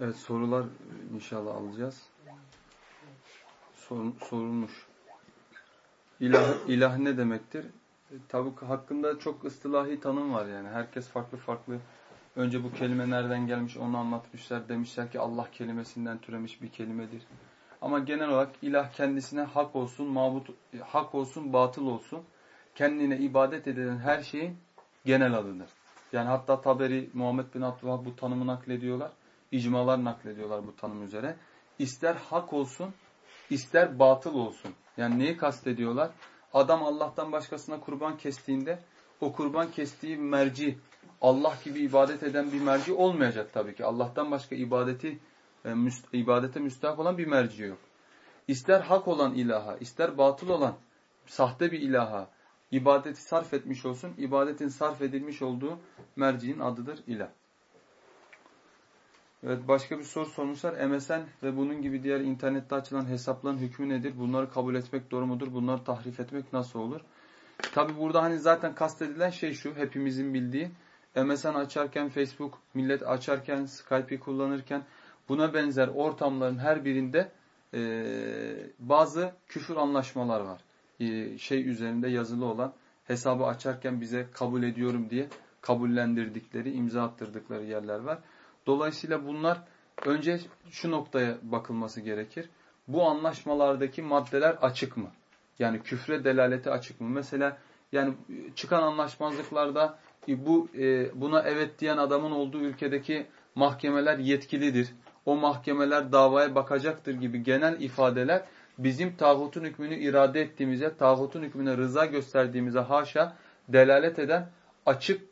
Evet sorular inşallah alacağız. Sor, sorulmuş. İlah, ilah ne demektir? E, tabi hakkında çok ıstılahi tanım var yani. Herkes farklı farklı. Önce bu kelime nereden gelmiş onu anlatmışlar. Demişler ki Allah kelimesinden türemiş bir kelimedir. Ama genel olarak ilah kendisine hak olsun, mabut, hak olsun, batıl olsun. Kendine ibadet edilen her şeyin genel adıdır. Yani hatta Taberi, Muhammed bin Abdülvahab bu tanımı naklediyorlar. İcmalar naklediyorlar bu tanım üzere. İster hak olsun, ister batıl olsun. Yani neyi kastediyorlar? Adam Allah'tan başkasına kurban kestiğinde o kurban kestiği merci Allah gibi ibadet eden bir merci olmayacak tabii ki. Allah'tan başka ibadeti e, ibadete müstahak olan bir merci yok. İster hak olan ilaha, ister batıl olan sahte bir ilaha ibadeti sarf etmiş olsun, ibadetin sarf edilmiş olduğu merciğin adıdır ilah. Evet başka bir soru sormuşlar. MSN ve bunun gibi diğer internette açılan hesapların hükmü nedir? Bunları kabul etmek doğru mudur? Bunları tahrif etmek nasıl olur? Tabi burada hani zaten kastedilen şey şu hepimizin bildiği. MSN açarken, Facebook, millet açarken, Skype'i kullanırken buna benzer ortamların her birinde e, bazı küfür anlaşmalar var. E, şey üzerinde yazılı olan hesabı açarken bize kabul ediyorum diye kabullendirdikleri, imza attırdıkları yerler var. Dolayısıyla bunlar önce şu noktaya bakılması gerekir. Bu anlaşmalardaki maddeler açık mı? Yani küfre delaleti açık mı? Mesela yani çıkan anlaşmazlıklarda e, bu e, buna evet diyen adamın olduğu ülkedeki mahkemeler yetkilidir. O mahkemeler davaya bakacaktır gibi genel ifadeler bizim tağutun hükmünü irade ettiğimize, tağutun hükmüne rıza gösterdiğimize haşa delalet eden açık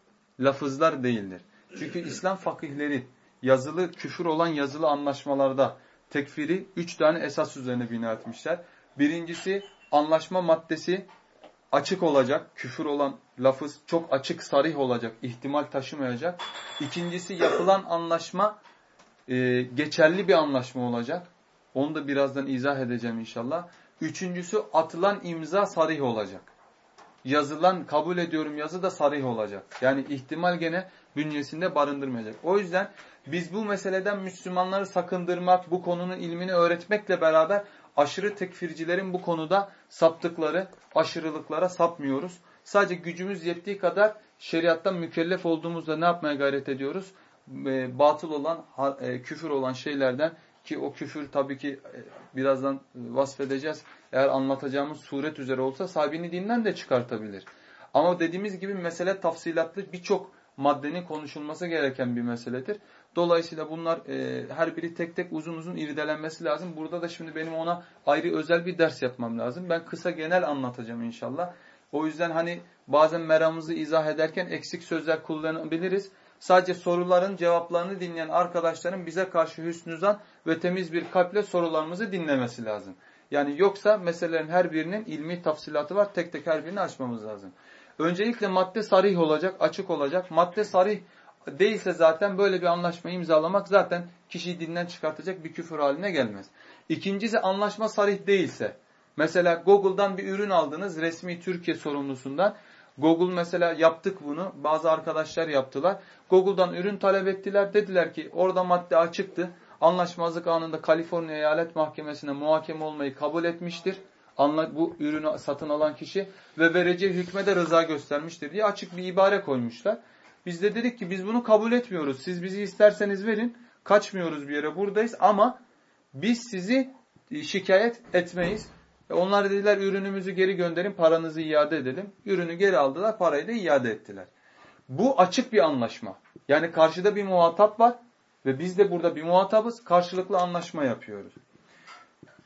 lafızlar değildir. Çünkü İslam fakihleri yazılı küfür olan yazılı anlaşmalarda tekfiri üç tane esas üzerine bina etmişler. Birincisi anlaşma maddesi açık olacak, küfür olan lafız çok açık, sarih olacak, ihtimal taşımayacak. İkincisi yapılan anlaşma e, geçerli bir anlaşma olacak. Onu da birazdan izah edeceğim inşallah. Üçüncüsü atılan imza sarih olacak. Yazılan kabul ediyorum yazı da sarih olacak. Yani ihtimal gene bünyesinde barındırmayacak. O yüzden biz bu meseleden Müslümanları sakındırmak, bu konunun ilmini öğretmekle beraber aşırı tekfircilerin bu konuda saptıkları aşırılıklara sapmıyoruz. Sadece gücümüz yettiği kadar şeriattan mükellef olduğumuzda ne yapmaya gayret ediyoruz? Batıl olan, küfür olan şeylerden ki o küfür tabii ki e, birazdan vasfedeceğiz. Eğer anlatacağımız suret üzere olsa sahibini dinden de çıkartabilir. Ama dediğimiz gibi mesele tafsilatlı birçok maddenin konuşulması gereken bir meseledir. Dolayısıyla bunlar e, her biri tek tek uzun uzun irdelenmesi lazım. Burada da şimdi benim ona ayrı özel bir ders yapmam lazım. Ben kısa genel anlatacağım inşallah. O yüzden hani bazen meramımızı izah ederken eksik sözler kullanabiliriz. Sadece soruların cevaplarını dinleyen arkadaşların bize karşı hüsnüzan ve temiz bir kalple sorularımızı dinlemesi lazım. Yani yoksa meselelerin her birinin ilmi tafsilatı var. Tek tek her birini açmamız lazım. Öncelikle madde sarih olacak, açık olacak. Madde sarih değilse zaten böyle bir anlaşma imzalamak zaten kişiyi dinden çıkartacak bir küfür haline gelmez. İkincisi anlaşma sarih değilse. Mesela Google'dan bir ürün aldınız resmi Türkiye sorumlusundan. Google mesela yaptık bunu. Bazı arkadaşlar yaptılar. Google'dan ürün talep ettiler. Dediler ki orada madde açıktı. Anlaşmazlık anında Kaliforniya Eyalet Mahkemesi'ne muhakeme olmayı kabul etmiştir. Anla, bu ürünü satın alan kişi ve vereceği hükme de rıza göstermiştir diye açık bir ibare koymuşlar. Biz de dedik ki biz bunu kabul etmiyoruz. Siz bizi isterseniz verin. Kaçmıyoruz bir yere buradayız ama biz sizi e, şikayet etmeyiz. E, onlar dediler ürünümüzü geri gönderin paranızı iade edelim. Ürünü geri aldılar parayı da iade ettiler. Bu açık bir anlaşma. Yani karşıda bir muhatap var ve biz de burada bir muhatabız. Karşılıklı anlaşma yapıyoruz.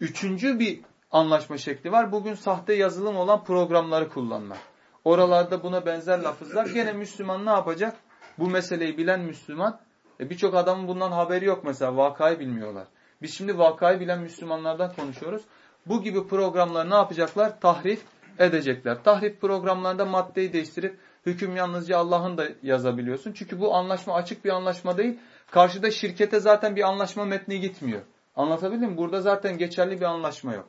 Üçüncü bir anlaşma şekli var. Bugün sahte yazılım olan programları kullanmak. Oralarda buna benzer lafızlar. Gene Müslüman ne yapacak? Bu meseleyi bilen Müslüman. E Birçok adamın bundan haberi yok mesela. Vakayı bilmiyorlar. Biz şimdi vakayı bilen Müslümanlardan konuşuyoruz. Bu gibi programları ne yapacaklar? Tahrif edecekler. Tahrif programlarında maddeyi değiştirip hüküm yalnızca Allah'ın da yazabiliyorsun. Çünkü bu anlaşma açık bir anlaşma değil. Karşıda şirkete zaten bir anlaşma metni gitmiyor. Anlatabildim mi? Burada zaten geçerli bir anlaşma yok.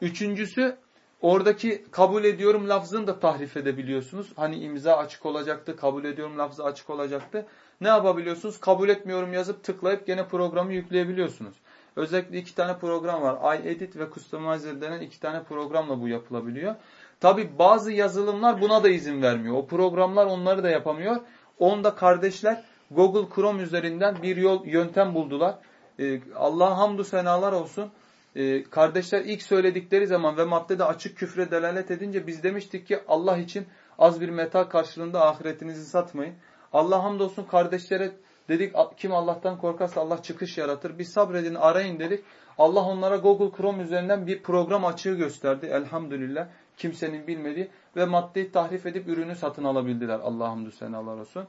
Üçüncüsü oradaki kabul ediyorum lafzını da tahrif edebiliyorsunuz. Hani imza açık olacaktı, kabul ediyorum lafzı açık olacaktı. Ne yapabiliyorsunuz? Kabul etmiyorum yazıp tıklayıp gene programı yükleyebiliyorsunuz. Özellikle iki tane program var. iEdit ve Customizer denen iki tane programla bu yapılabiliyor. Tabi bazı yazılımlar buna da izin vermiyor. O programlar onları da yapamıyor. Onda kardeşler Google Chrome üzerinden bir yol yöntem buldular. Ee, Allah'a hamdü senalar olsun. Ee, kardeşler ilk söyledikleri zaman ve maddede açık küfre delalet edince biz demiştik ki Allah için az bir meta karşılığında ahiretinizi satmayın. Allah hamdolsun kardeşlere dedik kim Allah'tan korkarsa Allah çıkış yaratır. Bir sabredin arayın dedik. Allah onlara Google Chrome üzerinden bir program açığı gösterdi elhamdülillah. Kimsenin bilmediği ve maddeyi tahrif edip ürünü satın alabildiler. Allah hamdü senalar olsun.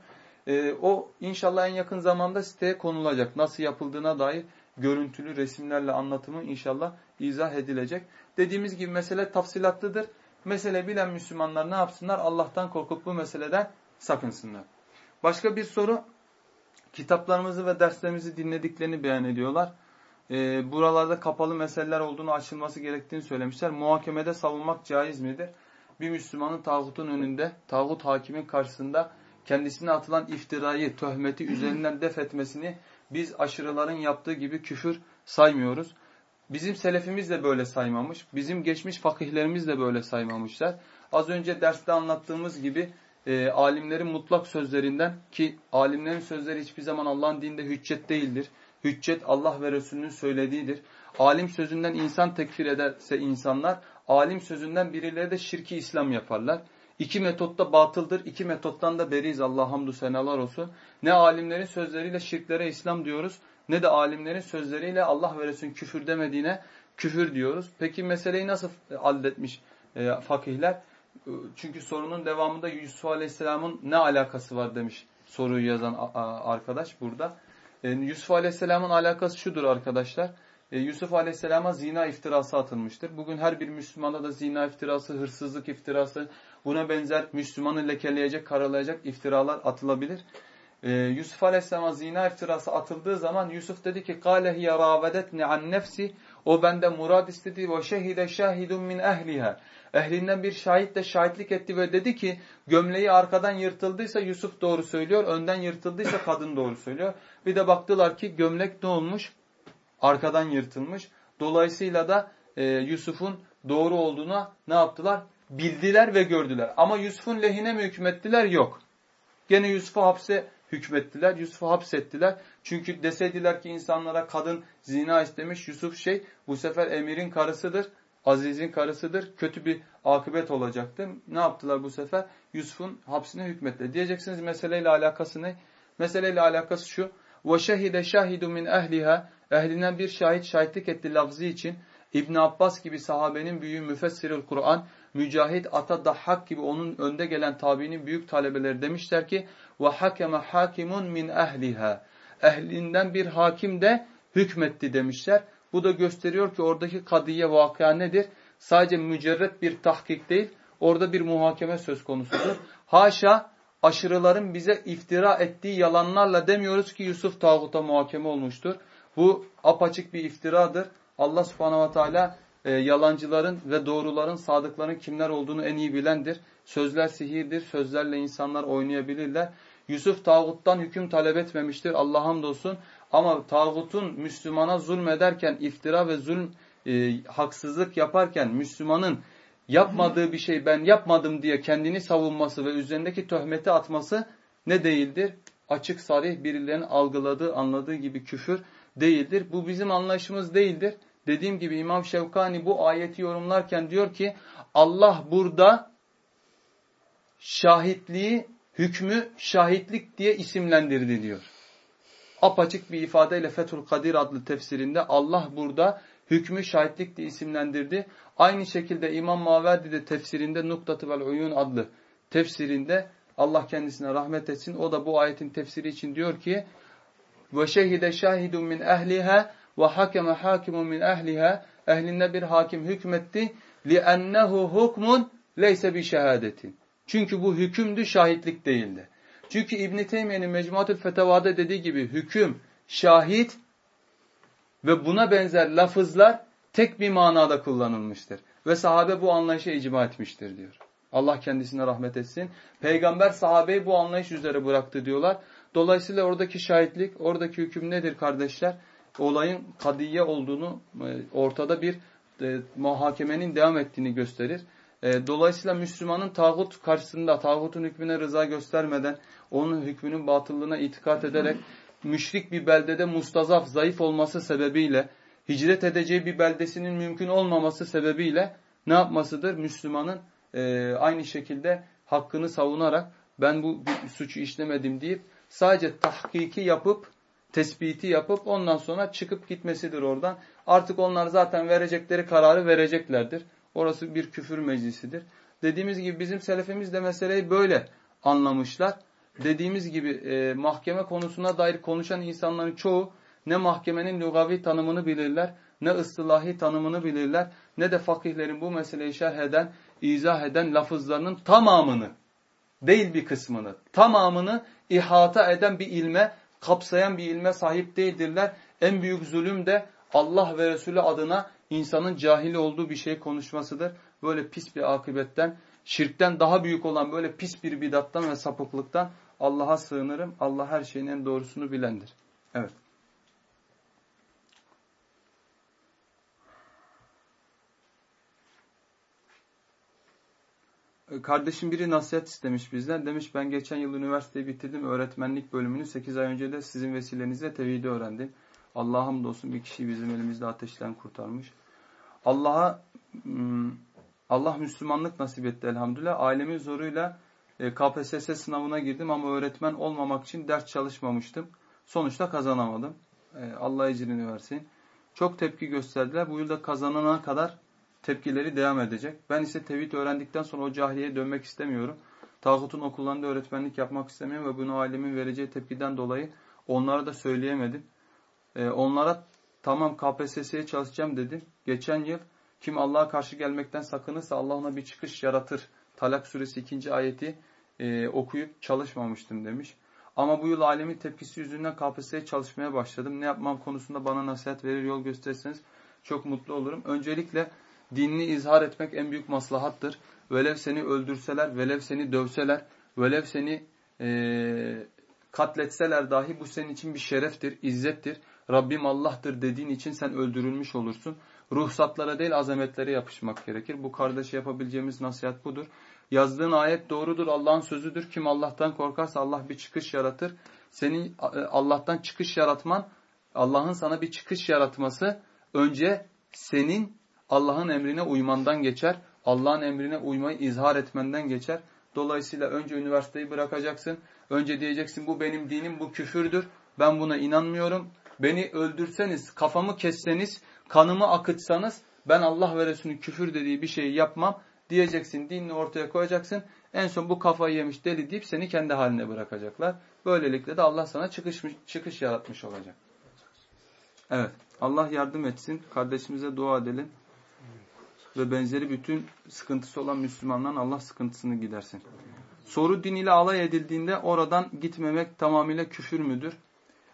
Ee, o inşallah en yakın zamanda siteye konulacak. Nasıl yapıldığına dair görüntülü resimlerle anlatımı inşallah izah edilecek. Dediğimiz gibi mesele tafsilatlıdır. Mesele bilen Müslümanlar ne yapsınlar? Allah'tan korkup bu meseleden sakınsınlar. Başka bir soru. Kitaplarımızı ve derslerimizi dinlediklerini beyan ediyorlar. Ee, buralarda kapalı meseleler olduğunu açılması gerektiğini söylemişler. Muhakemede savunmak caiz midir? Bir Müslümanın tağutun önünde, tağut hakimin karşısında kendisine atılan iftirayı, töhmeti üzerinden def etmesini biz aşırıların yaptığı gibi küfür saymıyoruz. Bizim selefimiz de böyle saymamış. Bizim geçmiş fakihlerimiz de böyle saymamışlar. Az önce derste anlattığımız gibi e, alimlerin mutlak sözlerinden ki alimlerin sözleri hiçbir zaman Allah'ın dinde hüccet değildir. Hüccet Allah ve Resulünün söylediğidir. Alim sözünden insan tekfir ederse insanlar, alim sözünden birileri de şirki İslam yaparlar. İki metot da batıldır. İki metottan da beriyiz Allah hamdü senalar olsun. Ne alimlerin sözleriyle şirklere İslam diyoruz ne de alimlerin sözleriyle Allah ve Resulün küfür demediğine küfür diyoruz. Peki meseleyi nasıl halletmiş e, fakihler? Çünkü sorunun devamında Yusuf Aleyhisselam'ın ne alakası var demiş soruyu yazan arkadaş burada. E, Yusuf Aleyhisselam'ın alakası şudur arkadaşlar. E, Yusuf Aleyhisselam'a zina iftirası atılmıştır. Bugün her bir Müslümana da zina iftirası, hırsızlık iftirası, buna benzer Müslümanı lekeleyecek, karalayacak iftiralar atılabilir. Ee, Yusuf Aleyhisselam'a zina iftirası atıldığı zaman Yusuf dedi ki قَالَ هِيَ رَاوَدَتْنِ عَنْ nefsi o bende murad istedi ve şehide şahidun min ehliha. Ehlinden bir şahit de şahitlik etti ve dedi ki gömleği arkadan yırtıldıysa Yusuf doğru söylüyor, önden yırtıldıysa kadın doğru söylüyor. Bir de baktılar ki gömlek ne olmuş? Arkadan yırtılmış. Dolayısıyla da e, Yusuf'un doğru olduğuna ne yaptılar? Bildiler ve gördüler. Ama Yusuf'un lehine mi hükmettiler? Yok. Gene Yusuf'u hapse hükmettiler. Yusuf'u hapsettiler. Çünkü deseydiler ki insanlara kadın zina istemiş. Yusuf şey bu sefer emirin karısıdır. Aziz'in karısıdır. Kötü bir akıbet olacaktı. Ne yaptılar bu sefer? Yusuf'un hapsine hükmettiler. Diyeceksiniz meseleyle alakası ne? Meseleyle alakası şu. وَشَهِدَ شَاهِدُ مِنْ اَهْلِهَا Ehlinden bir şahit şahitlik etti lafzı için. İbn Abbas gibi sahabenin büyüğü müfessiril Kur'an, Mücahit, Ata, Dahhak gibi onun önde gelen tabiinin büyük talebeleri demişler ki ve hakeme hakimun min ehliha. Ehlinden bir hakim de hükmetti demişler. Bu da gösteriyor ki oradaki kadiye vakıa nedir? Sadece mücerret bir tahkik değil, orada bir muhakeme söz konusudur. Haşa aşırıların bize iftira ettiği yalanlarla demiyoruz ki Yusuf tağuta muhakeme olmuştur. Bu apaçık bir iftiradır. Allah subhanahu ve teala e, yalancıların ve doğruların, sadıkların kimler olduğunu en iyi bilendir. Sözler sihirdir, sözlerle insanlar oynayabilirler. Yusuf tağuttan hüküm talep etmemiştir Allah hamdolsun. Ama tağutun Müslümana zulmederken, iftira ve zulm, e, haksızlık yaparken Müslümanın yapmadığı bir şey ben yapmadım diye kendini savunması ve üzerindeki töhmeti atması ne değildir? Açık sarih birilerinin algıladığı, anladığı gibi küfür değildir. Bu bizim anlayışımız değildir. Dediğim gibi İmam Şevkani bu ayeti yorumlarken diyor ki Allah burada şahitliği, hükmü şahitlik diye isimlendirdi diyor. Apaçık bir ifadeyle Fethul Kadir adlı tefsirinde Allah burada hükmü şahitlik diye isimlendirdi. Aynı şekilde İmam Maverdi de tefsirinde Nuktatı vel Uyun adlı tefsirinde Allah kendisine rahmet etsin. O da bu ayetin tefsiri için diyor ki ve şehide şahidun min ehliha ve hakeme hakimun min ehlinde bir hakim hükmetti li ennehu hukmun leyse bi şehadetin. Çünkü bu hükümdü, şahitlik değildi. Çünkü İbn Teymiyye'nin Mecmuatül Fetavada dediği gibi hüküm, şahit ve buna benzer lafızlar tek bir manada kullanılmıştır. Ve sahabe bu anlayışa icma etmiştir diyor. Allah kendisine rahmet etsin. Peygamber sahabeyi bu anlayış üzere bıraktı diyorlar. Dolayısıyla oradaki şahitlik, oradaki hüküm nedir kardeşler? Olayın kadiye olduğunu, e, ortada bir e, muhakemenin devam ettiğini gösterir. E, dolayısıyla Müslümanın tağut karşısında, tağutun hükmüne rıza göstermeden, onun hükmünün batıllığına itikat ederek, müşrik bir beldede mustazaf, zayıf olması sebebiyle, hicret edeceği bir beldesinin mümkün olmaması sebebiyle ne yapmasıdır? Müslümanın e, aynı şekilde hakkını savunarak ben bu suçu işlemedim deyip sadece tahkiki yapıp tespiti yapıp ondan sonra çıkıp gitmesidir oradan. Artık onlar zaten verecekleri kararı vereceklerdir. Orası bir küfür meclisidir. Dediğimiz gibi bizim selefimiz de meseleyi böyle anlamışlar. Dediğimiz gibi e, mahkeme konusuna dair konuşan insanların çoğu ne mahkemenin lugavi tanımını bilirler, ne ıstılahi tanımını bilirler, ne de fakihlerin bu meseleyi şerh eden, izah eden lafızlarının tamamını, değil bir kısmını, tamamını ihata eden bir ilme, kapsayan bir ilme sahip değildirler. En büyük zulüm de Allah ve Resulü adına insanın cahili olduğu bir şey konuşmasıdır. Böyle pis bir akıbetten, şirkten daha büyük olan böyle pis bir bidattan ve sapıklıktan Allah'a sığınırım. Allah her şeyin en doğrusunu bilendir. Evet. Kardeşim biri nasihat istemiş bizden. Demiş ben geçen yıl üniversiteyi bitirdim. Öğretmenlik bölümünü 8 ay önce de sizin vesilenizle tevhidi öğrendim. Allah'a hamdolsun bir kişi bizim elimizde ateşten kurtarmış. Allah'a hmm, Allah Müslümanlık nasip etti elhamdülillah. Ailemin zoruyla e, KPSS sınavına girdim ama öğretmen olmamak için ders çalışmamıştım. Sonuçta kazanamadım. E, Allah ecrini versin. Çok tepki gösterdiler. Bu yılda kazanana kadar tepkileri devam edecek. Ben ise tevhid öğrendikten sonra o cahiliyeye dönmek istemiyorum. Tağutun okullarında öğretmenlik yapmak istemiyorum ve bunu ailemin vereceği tepkiden dolayı onlara da söyleyemedim. Ee, onlara tamam KPSS'ye çalışacağım dedim. Geçen yıl kim Allah'a karşı gelmekten sakınırsa Allah ona bir çıkış yaratır. Talak suresi 2. ayeti e, okuyup çalışmamıştım demiş. Ama bu yıl alemin tepkisi yüzünden KPSS'ye çalışmaya başladım. Ne yapmam konusunda bana nasihat verir, yol gösterirseniz çok mutlu olurum. Öncelikle dinini izhar etmek en büyük maslahattır. Velev seni öldürseler, velev seni dövseler, velev seni e, katletseler dahi bu senin için bir şereftir, izzettir. Rabbim Allah'tır dediğin için sen öldürülmüş olursun. Ruhsatlara değil azametlere yapışmak gerekir. Bu kardeşe yapabileceğimiz nasihat budur. Yazdığın ayet doğrudur, Allah'ın sözüdür. Kim Allah'tan korkarsa Allah bir çıkış yaratır. Senin e, Allah'tan çıkış yaratman, Allah'ın sana bir çıkış yaratması önce senin Allah'ın emrine uymandan geçer. Allah'ın emrine uymayı izhar etmenden geçer. Dolayısıyla önce üniversiteyi bırakacaksın. Önce diyeceksin bu benim dinim, bu küfürdür. Ben buna inanmıyorum. Beni öldürseniz, kafamı kesseniz, kanımı akıtsanız ben Allah ve Resulünün küfür dediği bir şeyi yapmam diyeceksin. Dinini ortaya koyacaksın. En son bu kafayı yemiş deli deyip seni kendi haline bırakacaklar. Böylelikle de Allah sana çıkış, çıkış yaratmış olacak. Evet. Allah yardım etsin. Kardeşimize dua edelim ve benzeri bütün sıkıntısı olan Müslümanların Allah sıkıntısını gidersin. Soru din ile alay edildiğinde oradan gitmemek tamamıyla küfür müdür?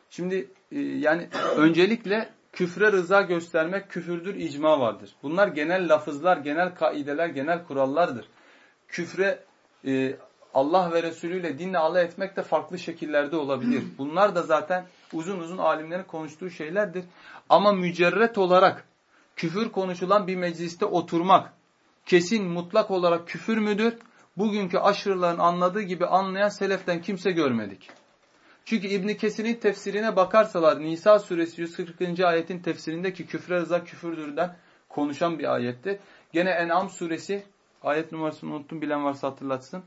Şimdi yani öncelikle küfre rıza göstermek küfürdür, icma vardır. Bunlar genel lafızlar, genel kaideler, genel kurallardır. Küfre e, Allah ve Resulü ile dinle alay etmek de farklı şekillerde olabilir. Bunlar da zaten uzun uzun alimlerin konuştuğu şeylerdir. Ama mücerret olarak küfür konuşulan bir mecliste oturmak kesin mutlak olarak küfür müdür? Bugünkü aşırıların anladığı gibi anlayan seleften kimse görmedik. Çünkü İbn Kesir'in tefsirine bakarsalar Nisa suresi 140. ayetin tefsirindeki küfre rıza küfürdürden konuşan bir ayetti. Gene En'am suresi ayet numarasını unuttum bilen varsa hatırlatsın.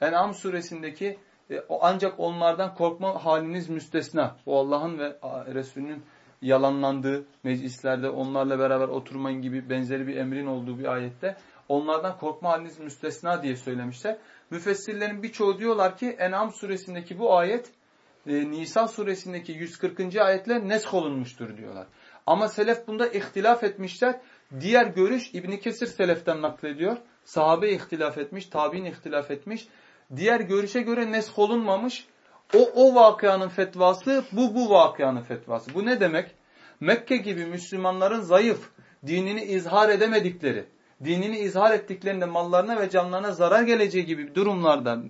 En'am suresindeki e, ancak onlardan korkma haliniz müstesna. Bu Allah'ın ve Resulünün yalanlandığı meclislerde onlarla beraber oturmayın gibi benzeri bir emrin olduğu bir ayette onlardan korkma haliniz müstesna diye söylemişler. Müfessirlerin birçoğu diyorlar ki En'am suresindeki bu ayet e, Nisa suresindeki 140. ayetle nesk olunmuştur diyorlar. Ama selef bunda ihtilaf etmişler. Diğer görüş İbn Kesir seleften naklediyor. Sahabe ihtilaf etmiş, tabi'in ihtilaf etmiş. Diğer görüşe göre nesk olunmamış. O, o vakıanın fetvası, bu bu vakıanın fetvası. Bu ne demek? Mekke gibi Müslümanların zayıf, dinini izhar edemedikleri, dinini izhar ettiklerinde mallarına ve canlarına zarar geleceği gibi durumlarda,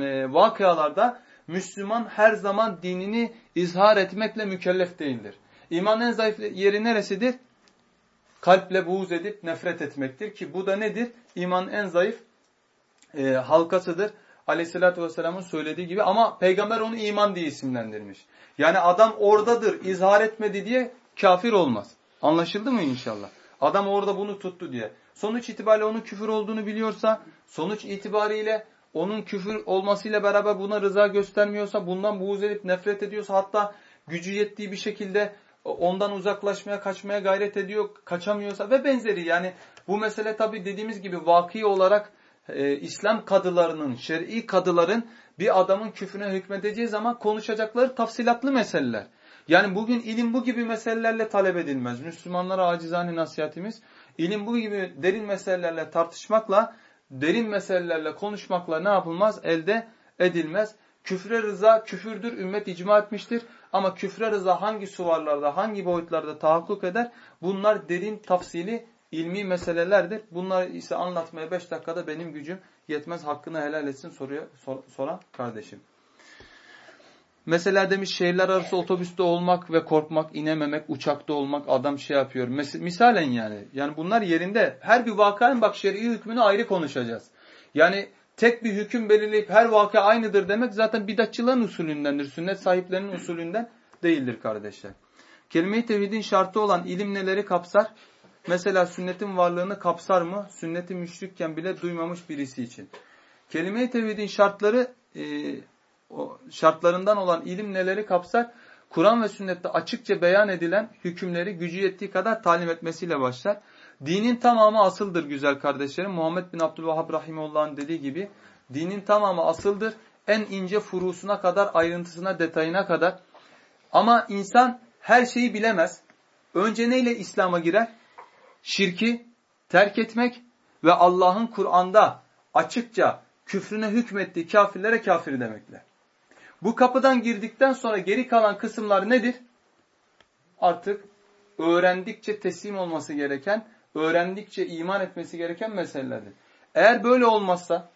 e, vakıalarda Müslüman her zaman dinini izhar etmekle mükellef değildir. İmanın en zayıf yeri neresidir? Kalple buğz edip nefret etmektir ki bu da nedir? İmanın en zayıf e, halkasıdır. Aleyhissalatü vesselamın söylediği gibi ama peygamber onu iman diye isimlendirmiş. Yani adam oradadır, izhar etmedi diye kafir olmaz. Anlaşıldı mı inşallah? Adam orada bunu tuttu diye. Sonuç itibariyle onun küfür olduğunu biliyorsa, sonuç itibariyle onun küfür olmasıyla beraber buna rıza göstermiyorsa, bundan buğz edip nefret ediyorsa, hatta gücü yettiği bir şekilde ondan uzaklaşmaya, kaçmaya gayret ediyor, kaçamıyorsa ve benzeri. Yani bu mesele tabi dediğimiz gibi vaki olarak e, İslam kadılarının, şer'i kadıların bir adamın küfrüne hükmedeceği zaman konuşacakları tafsilatlı meseleler. Yani bugün ilim bu gibi meselelerle talep edilmez. Müslümanlara acizane nasihatimiz, ilim bu gibi derin meselelerle tartışmakla, derin meselelerle konuşmakla ne yapılmaz? Elde edilmez. Küfre rıza küfürdür, ümmet icma etmiştir. Ama küfre rıza hangi suvarlarda, hangi boyutlarda tahakkuk eder? Bunlar derin tafsili ilmi meselelerdir. Bunları ise anlatmaya 5 dakikada benim gücüm yetmez. Hakkını helal etsin soruya sor, soran kardeşim. Mesela demiş şehirler arası otobüste olmak ve korkmak, inememek, uçakta olmak adam şey yapıyor. Mes misalen yani. Yani bunlar yerinde. Her bir vakanın bak şer'i hükmünü ayrı konuşacağız. Yani tek bir hüküm belirleyip her vaka aynıdır demek zaten bidatçıların usulündendir. Sünnet sahiplerinin usulünden değildir kardeşler. Kelime-i tevhidin şartı olan ilim neleri kapsar? Mesela sünnetin varlığını kapsar mı? Sünneti müşrikken bile duymamış birisi için. Kelime-i tevhidin şartları e, şartlarından olan ilim neleri kapsar? Kur'an ve sünnette açıkça beyan edilen hükümleri gücü yettiği kadar talim etmesiyle başlar. Dinin tamamı asıldır güzel kardeşlerim. Muhammed bin Abdülvahhab Rahimullah'ın dediği gibi dinin tamamı asıldır. En ince furusuna kadar, ayrıntısına, detayına kadar. Ama insan her şeyi bilemez. Önce neyle İslam'a girer? Şirki terk etmek ve Allah'ın Kur'an'da açıkça küfrüne hükmettiği kafirlere kafir demekle. Bu kapıdan girdikten sonra geri kalan kısımlar nedir? Artık öğrendikçe teslim olması gereken, öğrendikçe iman etmesi gereken meselelerdir. Eğer böyle olmazsa,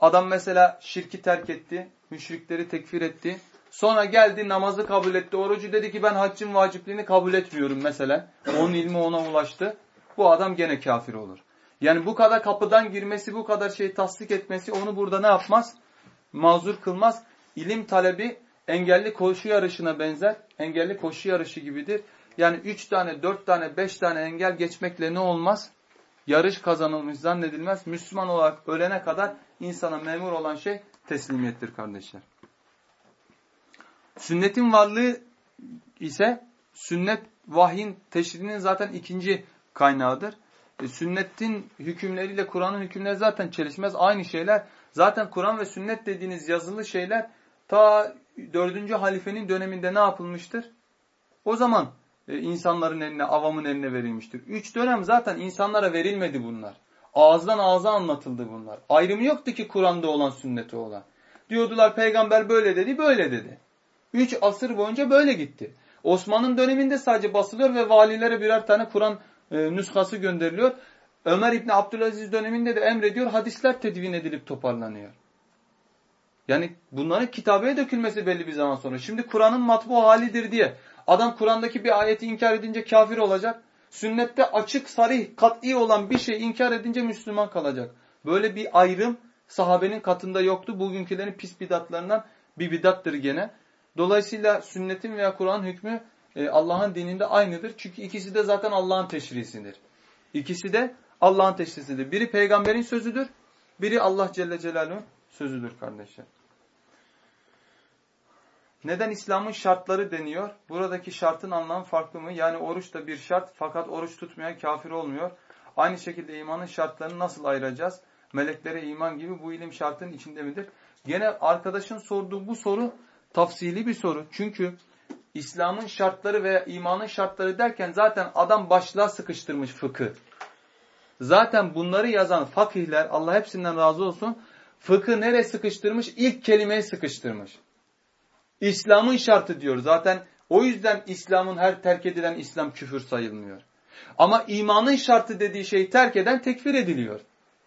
adam mesela şirki terk etti, müşrikleri tekfir etti, sonra geldi namazı kabul etti, orucu dedi ki ben haccın vacipliğini kabul etmiyorum mesela, onun ilmi ona ulaştı, bu adam gene kafir olur. Yani bu kadar kapıdan girmesi, bu kadar şey tasdik etmesi onu burada ne yapmaz? Mazur kılmaz. İlim talebi engelli koşu yarışına benzer. Engelli koşu yarışı gibidir. Yani üç tane, dört tane, beş tane engel geçmekle ne olmaz? Yarış kazanılmış zannedilmez. Müslüman olarak ölene kadar insana memur olan şey teslimiyettir kardeşler. Sünnetin varlığı ise sünnet vahyin teşrinin zaten ikinci kaynağıdır. E, sünnetin hükümleriyle Kur'an'ın hükümleri zaten çelişmez. Aynı şeyler. Zaten Kur'an ve sünnet dediğiniz yazılı şeyler ta 4. halifenin döneminde ne yapılmıştır? O zaman e, insanların eline, avamın eline verilmiştir. Üç dönem zaten insanlara verilmedi bunlar. Ağızdan ağza anlatıldı bunlar. Ayrımı yoktu ki Kur'an'da olan sünneti olan. Diyordular peygamber böyle dedi, böyle dedi. Üç asır boyunca böyle gitti. Osman'ın döneminde sadece basılıyor ve valilere birer tane Kur'an e, nüshası gönderiliyor. Ömer İbni Abdülaziz döneminde de emrediyor hadisler tedvin edilip toparlanıyor. Yani bunların kitabeye dökülmesi belli bir zaman sonra. Şimdi Kur'an'ın matbu halidir diye adam Kur'an'daki bir ayeti inkar edince kafir olacak. Sünnette açık, sarih, kat'i olan bir şey inkar edince Müslüman kalacak. Böyle bir ayrım sahabenin katında yoktu. Bugünkülerin pis bidatlarından bir bidattır gene. Dolayısıyla sünnetin veya Kur'an hükmü e, Allah'ın dininde aynıdır. Çünkü ikisi de zaten Allah'ın teşrisidir. İkisi de Allah'ın teşrisidir. Biri peygamberin sözüdür, biri Allah Celle Celaluhu'nun sözüdür kardeşler. Neden İslam'ın şartları deniyor? Buradaki şartın anlamı farklı mı? Yani oruç da bir şart fakat oruç tutmayan kafir olmuyor. Aynı şekilde imanın şartlarını nasıl ayıracağız? Meleklere iman gibi bu ilim şartının içinde midir? Gene arkadaşın sorduğu bu soru tafsili bir soru. Çünkü İslam'ın şartları veya imanın şartları derken zaten adam başlığa sıkıştırmış fıkı. Zaten bunları yazan fakihler Allah hepsinden razı olsun fıkı nereye sıkıştırmış? İlk kelimeye sıkıştırmış. İslam'ın şartı diyor. Zaten o yüzden İslam'ın her terk edilen İslam küfür sayılmıyor. Ama imanın şartı dediği şeyi terk eden tekfir ediliyor.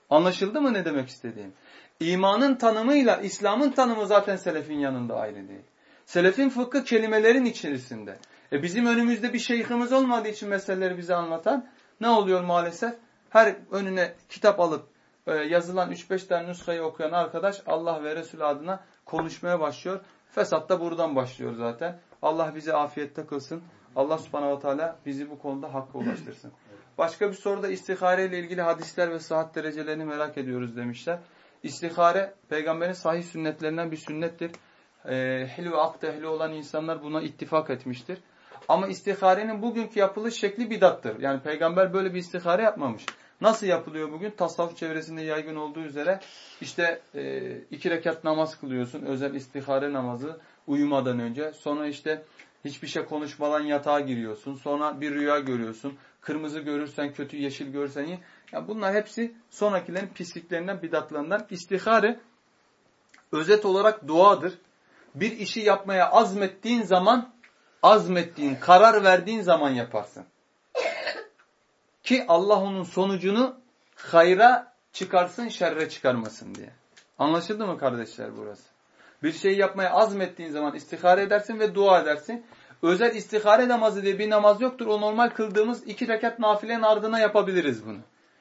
Anlaşıldı mı ne demek istediğim? İmanın tanımıyla İslam'ın tanımı zaten selefin yanında ayrı değil. Selefin fıkhı kelimelerin içerisinde. E bizim önümüzde bir şeyhimiz olmadığı için meseleleri bize anlatan ne oluyor maalesef? Her önüne kitap alıp e, yazılan 3-5 tane nuskayı okuyan arkadaş Allah ve Resul adına konuşmaya başlıyor. Fesat da buradan başlıyor zaten. Allah bizi afiyette kılsın. Allah subhanahu teala bizi bu konuda hakka ulaştırsın. Başka bir soruda istihare ile ilgili hadisler ve sıhhat derecelerini merak ediyoruz demişler. İstihare peygamberin sahih sünnetlerinden bir sünnettir. E, hil ve akd olan insanlar buna ittifak etmiştir. Ama istiharenin bugünkü yapılış şekli bidattır. Yani peygamber böyle bir istihare yapmamış. Nasıl yapılıyor bugün? Tasavvuf çevresinde yaygın olduğu üzere işte e, iki rekat namaz kılıyorsun. Özel istihare namazı uyumadan önce. Sonra işte hiçbir şey konuşmadan yatağa giriyorsun. Sonra bir rüya görüyorsun. Kırmızı görürsen kötü, yeşil görürsen iyi. Yani bunlar hepsi sonrakilerin pisliklerinden, bidatlarından. İstihare özet olarak duadır. Bir işi yapmaya azmettiğin zaman, azmettiğin, karar verdiğin zaman yaparsın. Ki Allah onun sonucunu hayra çıkarsın, şerre çıkarmasın diye. Anlaşıldı mı kardeşler burası? Bir şeyi yapmaya azmettiğin zaman istihare edersin ve dua edersin. Özel istihare namazı diye bir namaz yoktur. O normal kıldığımız iki rekat nafilenin ardına yapabiliriz bunu.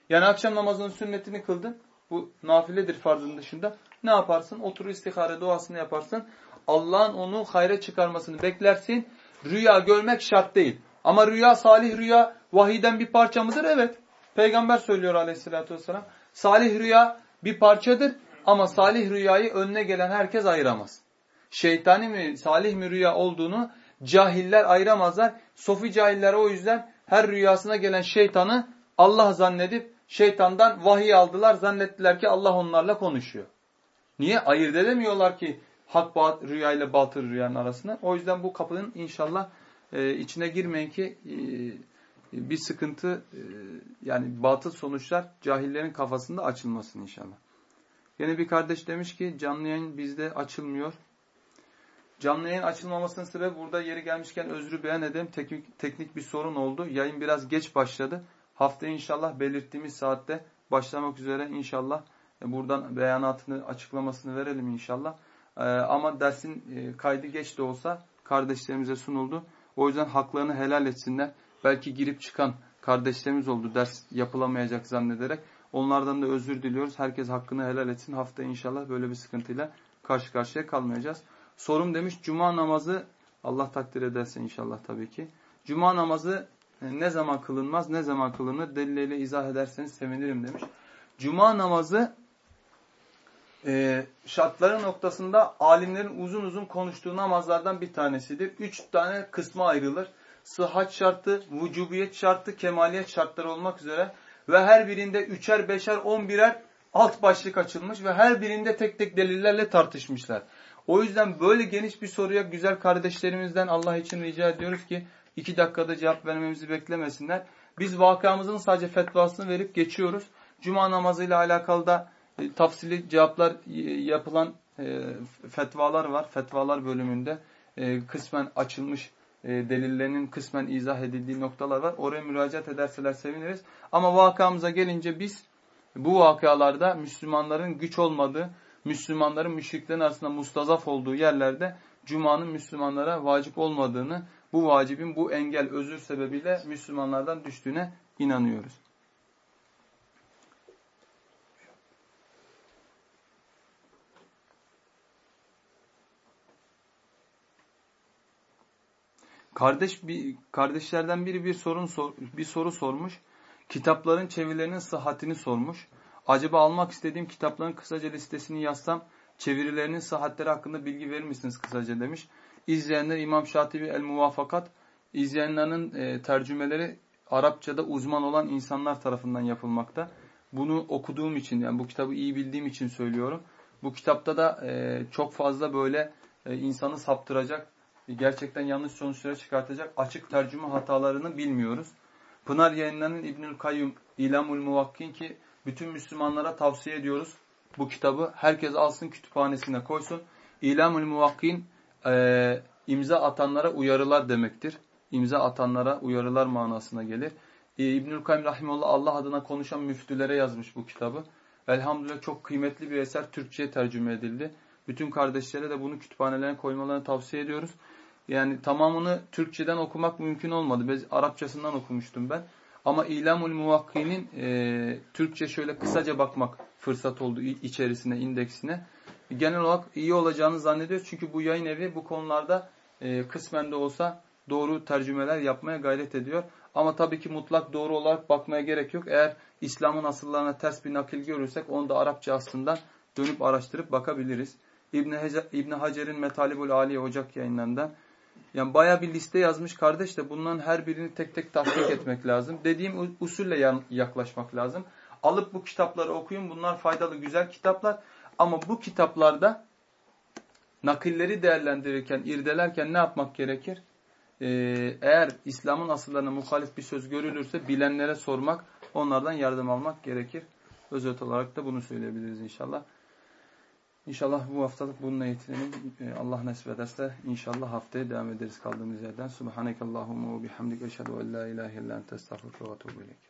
Yani akşam namazının sünnetini kıldın. Bu nafiledir farzın dışında. Ne yaparsın? Otur istihare duasını yaparsın. Allah'ın onu hayra çıkarmasını beklersin. Rüya görmek şart değil. Ama rüya salih rüya vahiden bir parça mıdır? Evet. Peygamber söylüyor aleyhissalatü vesselam. Salih rüya bir parçadır ama salih rüyayı önüne gelen herkes ayıramaz. Şeytani mi salih mi rüya olduğunu cahiller ayıramazlar. Sofi cahiller o yüzden her rüyasına gelen şeytanı Allah zannedip şeytandan vahiy aldılar. Zannettiler ki Allah onlarla konuşuyor. Niye? Ayırt edemiyorlar ki hak rüya ile batıl rüyanın arasında. O yüzden bu kapının inşallah e, içine girmeyin ki e, bir sıkıntı e, yani batıl sonuçlar cahillerin kafasında açılmasın inşallah. Yine bir kardeş demiş ki canlı yayın bizde açılmıyor. Canlı yayın açılmamasının sebebi burada yeri gelmişken özrü beyan edeyim. Teknik, teknik bir sorun oldu. Yayın biraz geç başladı. Haftaya inşallah belirttiğimiz saatte başlamak üzere inşallah e, buradan beyanatını açıklamasını verelim inşallah. E, ama dersin kaydı geç de olsa kardeşlerimize sunuldu. O yüzden haklarını helal etsinler. Belki girip çıkan kardeşlerimiz oldu ders yapılamayacak zannederek. Onlardan da özür diliyoruz. Herkes hakkını helal etsin. Hafta inşallah böyle bir sıkıntıyla karşı karşıya kalmayacağız. Sorum demiş cuma namazı Allah takdir ederse inşallah tabii ki. Cuma namazı e, ne zaman kılınmaz, ne zaman kılınır deliliyle izah ederseniz sevinirim demiş. Cuma namazı e, şartları noktasında alimlerin uzun uzun konuştuğu namazlardan bir tanesidir. Üç tane kısma ayrılır. Sıhhat şartı, vücubiyet şartı, kemaliyet şartları olmak üzere ve her birinde üçer, beşer, on birer alt başlık açılmış ve her birinde tek tek delillerle tartışmışlar. O yüzden böyle geniş bir soruya güzel kardeşlerimizden Allah için rica ediyoruz ki iki dakikada cevap vermemizi beklemesinler. Biz vakamızın sadece fetvasını verip geçiyoruz. Cuma namazıyla alakalı da e, tafsili cevaplar e, yapılan e, fetvalar var. Fetvalar bölümünde e, kısmen açılmış e, delillerinin kısmen izah edildiği noktalar var. Oraya müracaat ederseler seviniriz. Ama vakamıza gelince biz bu vakalarda Müslümanların güç olmadığı, Müslümanların müşriklerin arasında mustazaf olduğu yerlerde Cuma'nın Müslümanlara vacip olmadığını, bu vacibin bu engel özür sebebiyle Müslümanlardan düştüğüne inanıyoruz. Kardeş bir kardeşlerden biri bir sorun sor, bir soru sormuş. Kitapların çevirilerinin sıhhatini sormuş. Acaba almak istediğim kitapların kısaca listesini yazsam çevirilerinin sıhhatleri hakkında bilgi verir misiniz kısaca demiş. İzleyenler İmam Şatibi El Muvafakat izleyenlerin e, tercümeleri Arapçada uzman olan insanlar tarafından yapılmakta. Bunu okuduğum için yani bu kitabı iyi bildiğim için söylüyorum. Bu kitapta da e, çok fazla böyle e, insanı saptıracak gerçekten yanlış sonuçlara çıkartacak açık tercüme hatalarını bilmiyoruz. Pınar yayınlarının İbnül Kayyum İlamul Muvakkin ki bütün Müslümanlara tavsiye ediyoruz bu kitabı. Herkes alsın kütüphanesine koysun. İlamul Muvakkin e, imza atanlara uyarılar demektir. İmza atanlara uyarılar manasına gelir. e, İbnül Kayyum Rahimullah Allah adına konuşan müftülere yazmış bu kitabı. Elhamdülillah çok kıymetli bir eser Türkçe'ye tercüme edildi. Bütün kardeşlere de bunu kütüphanelerine koymalarını tavsiye ediyoruz. Yani tamamını Türkçeden okumak mümkün olmadı. Ben Arapçasından okumuştum ben. Ama İlamul Muvakki'nin e, Türkçe şöyle kısaca bakmak fırsat oldu içerisine, indeksine. Genel olarak iyi olacağını zannediyoruz. Çünkü bu yayın evi bu konularda e, kısmen de olsa doğru tercümeler yapmaya gayret ediyor. Ama tabii ki mutlak doğru olarak bakmaya gerek yok. Eğer İslam'ın asıllarına ters bir nakil görürsek onu da Arapça aslında dönüp araştırıp bakabiliriz. İbn Hacer'in Metalibul Ali Ocak yayınlarından yani baya bir liste yazmış kardeş de bunların her birini tek tek tahkik etmek lazım. Dediğim usulle yaklaşmak lazım. Alıp bu kitapları okuyun. Bunlar faydalı, güzel kitaplar. Ama bu kitaplarda nakilleri değerlendirirken, irdelerken ne yapmak gerekir? Ee, eğer İslam'ın asıllarına muhalif bir söz görülürse bilenlere sormak, onlardan yardım almak gerekir. Özet olarak da bunu söyleyebiliriz inşallah. İnşallah bu haftalık bununla yetinelim. Allah nasip ederse inşallah haftaya devam ederiz kaldığımız yerden. Subhanekallahumma ve bihamdike eşhedü en la ilahe illa ente estağfurullah ve etûbü